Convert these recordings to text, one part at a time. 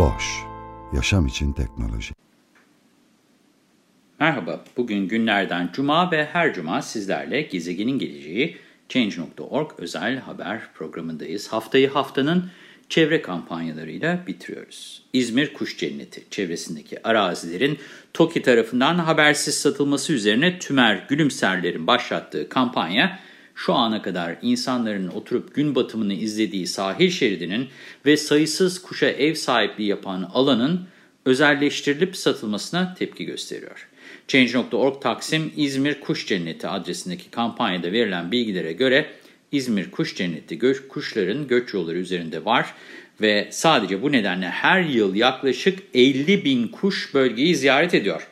Boş, yaşam için teknoloji. Merhaba, bugün günlerden cuma ve her cuma sizlerle Gezegenin Geleceği Change.org özel haber programındayız. Haftayı haftanın çevre kampanyalarıyla bitiriyoruz. İzmir Kuş Cenneti çevresindeki arazilerin TOKİ tarafından habersiz satılması üzerine Tümer Gülümserler'in başlattığı kampanya, şu ana kadar insanların oturup gün batımını izlediği sahil şeridinin ve sayısız kuşa ev sahipliği yapan alanın özelleştirilip satılmasına tepki gösteriyor. Change.org Taksim İzmir Kuş Cenneti adresindeki kampanyada verilen bilgilere göre İzmir Kuş Cenneti göç, kuşların göç yolları üzerinde var ve sadece bu nedenle her yıl yaklaşık 50 bin kuş bölgeyi ziyaret ediyor.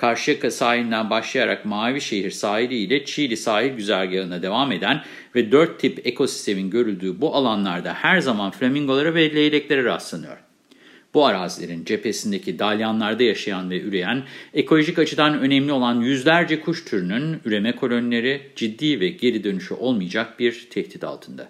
Karşıyaka sahilinden başlayarak Mavişehir sahili ile Çiğli sahil güzergahına devam eden ve dört tip ekosistemin görüldüğü bu alanlarda her zaman flamingolara ve leyleklere rastlanıyor. Bu arazilerin cephesindeki dalyanlarda yaşayan ve üreyen, ekolojik açıdan önemli olan yüzlerce kuş türünün üreme kolonileri ciddi ve geri dönüşü olmayacak bir tehdit altında.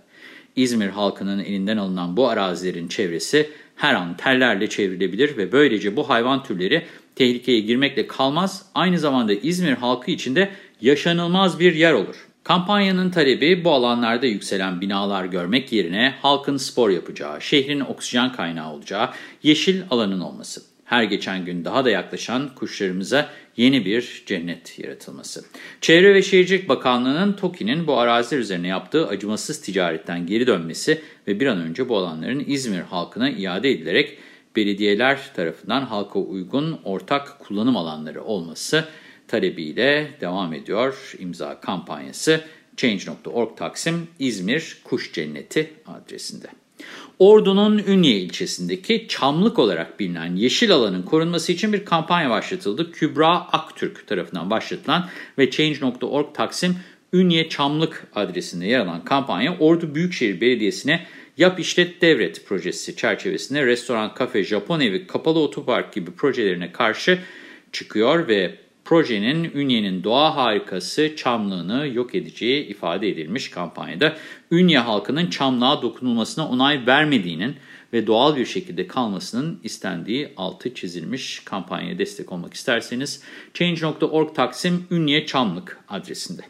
İzmir halkının elinden alınan bu arazilerin çevresi her an tellerle çevrilebilir ve böylece bu hayvan türleri tehlikeye girmekle kalmaz, aynı zamanda İzmir halkı için de yaşanılmaz bir yer olur. Kampanyanın talebi bu alanlarda yükselen binalar görmek yerine halkın spor yapacağı, şehrin oksijen kaynağı olacağı yeşil alanın olması. Her geçen gün daha da yaklaşan kuşlarımıza yeni bir cennet yaratılması. Çevre ve Şehircilik Bakanlığı'nın TOKİ'nin bu araziler üzerine yaptığı acımasız ticaretten geri dönmesi ve bir an önce bu alanların İzmir halkına iade edilerek belediyeler tarafından halka uygun ortak kullanım alanları olması talebiyle devam ediyor imza kampanyası Change.org Taksim İzmir Kuş Cenneti adresinde. Ordu'nun Ünye ilçesindeki Çamlık olarak bilinen yeşil alanın korunması için bir kampanya başlatıldı. Kübra Aktürk tarafından başlatılan ve Change.org Taksim Ünye Çamlık adresinde yer alan kampanya Ordu Büyükşehir Belediyesi'ne Yap İşlet Devret projesi çerçevesinde restoran, kafe, Japon evi, kapalı otopark gibi projelerine karşı çıkıyor ve projenin Ünye'nin doğa harikası çamlığını yok edeceği ifade edilmiş kampanyada. Ünye halkının çamlığa dokunulmasına onay vermediğinin ve doğal bir şekilde kalmasının istendiği altı çizilmiş kampanyaya destek olmak isterseniz Change.org Taksim Ünye Çamlık adresinde.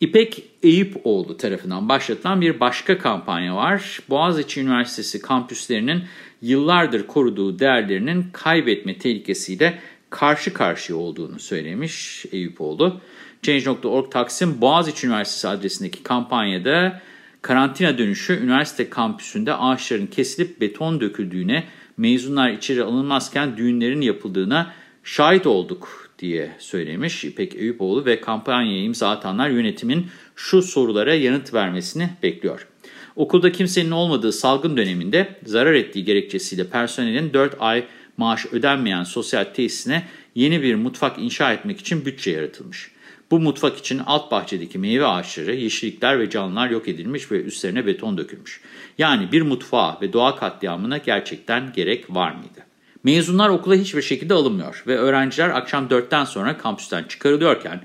İpek Eyüpoğlu tarafından başlatılan bir başka kampanya var. Boğaziçi Üniversitesi kampüslerinin yıllardır koruduğu değerlerinin kaybetme tehlikesiyle karşı karşıya olduğunu söylemiş Eyüpoğlu. Change.org Taksim Boğaziçi Üniversitesi adresindeki kampanyada karantina dönüşü üniversite kampüsünde ağaçların kesilip beton döküldüğüne, mezunlar içeri alınmazken düğünlerin yapıldığına şahit olduk diye söylemiş İpek Eyüpoğlu ve kampanyaya imza atanlar yönetimin şu sorulara yanıt vermesini bekliyor. Okulda kimsenin olmadığı salgın döneminde zarar ettiği gerekçesiyle personelin 4 ay maaş ödenmeyen sosyal tesisine yeni bir mutfak inşa etmek için bütçe yaratılmış. Bu mutfak için alt bahçedeki meyve ağaçları, yeşillikler ve canlılar yok edilmiş ve üstlerine beton dökülmüş. Yani bir mutfağa ve doğa katliamına gerçekten gerek var mıydı? Mezunlar okula hiçbir şekilde alınmıyor ve öğrenciler akşam 4'ten sonra kampüsten çıkarılıyorken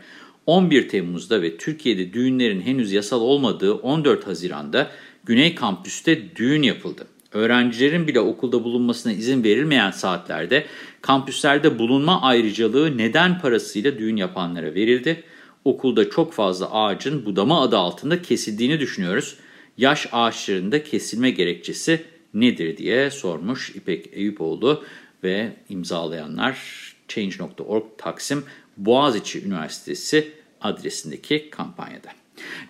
11 Temmuz'da ve Türkiye'de düğünlerin henüz yasal olmadığı 14 Haziran'da Güney Kampüs'te düğün yapıldı. Öğrencilerin bile okulda bulunmasına izin verilmeyen saatlerde kampüslerde bulunma ayrıcalığı neden parasıyla düğün yapanlara verildi. Okulda çok fazla ağacın budama adı altında kesildiğini düşünüyoruz. Yaş ağaçlarında kesilme gerekçesi nedir diye sormuş İpek Eyüpoğlu ve imzalayanlar Change.org Taksim Boğaziçi Üniversitesi adresindeki kampanyada.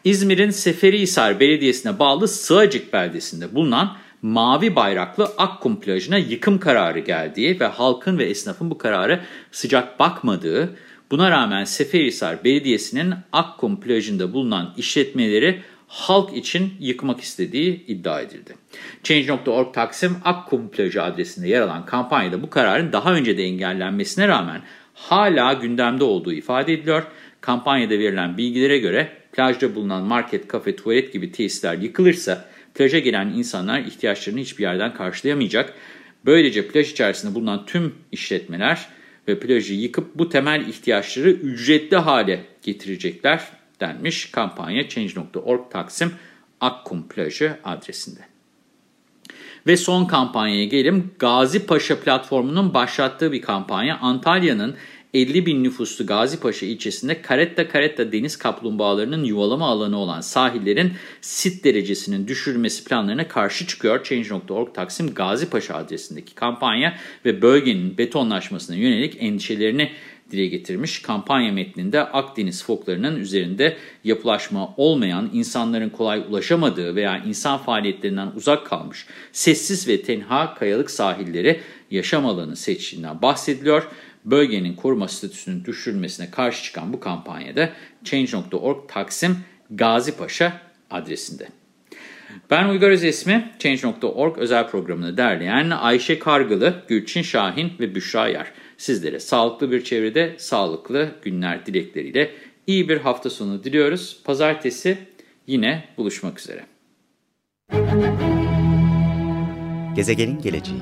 İzmir'in Seferihisar Belediyesi'ne bağlı Sığacık beldesinde bulunan mavi bayraklı Akkum plajına yıkım kararı geldiği ve halkın ve esnafın bu kararı sıcak bakmadığı, buna rağmen Seferihisar Belediyesi'nin Akkum plajında bulunan işletmeleri halk için yıkmak istediği iddia edildi. Change.org Taksim Akkum plajı adresinde yer alan kampanyada bu kararın daha önce de engellenmesine rağmen hala gündemde olduğu ifade ediliyor. Kampanyada verilen bilgilere göre plajda bulunan market, kafe, tuvalet gibi tesisler yıkılırsa plaja gelen insanlar ihtiyaçlarını hiçbir yerden karşılayamayacak. Böylece plaj içerisinde bulunan tüm işletmeler ve plajı yıkıp bu temel ihtiyaçları ücretli hale getirecekler denmiş kampanya Change.org Taksim Akkum Plajı adresinde. Ve son kampanyaya gelelim. Gazi Paşa platformunun başlattığı bir kampanya Antalya'nın 50 bin nüfuslu Gazipaşa ilçesinde karetta karetta deniz kaplumbağalarının yuvalama alanı olan sahillerin sit derecesinin düşürülmesi planlarına karşı çıkıyor. Change.org Taksim Gazipaşa adresindeki kampanya ve bölgenin betonlaşmasına yönelik endişelerini dile getirmiş. Kampanya metninde Akdeniz foklarının üzerinde yapılaşma olmayan, insanların kolay ulaşamadığı veya insan faaliyetlerinden uzak kalmış sessiz ve tenha kayalık sahilleri yaşam alanı seçtiğinden bahsediliyor. Bölgenin koruma statüsünün düşürülmesine karşı çıkan bu kampanyada Change.org Taksim Gazipaşa adresinde. Ben Uygar Özesmi, Change.org özel programını derleyen Ayşe Kargılı, Gülçin Şahin ve Büşra Yer. Sizlere sağlıklı bir çevrede, sağlıklı günler dilekleriyle iyi bir hafta sonu diliyoruz. Pazartesi yine buluşmak üzere. Gezegenin geleceği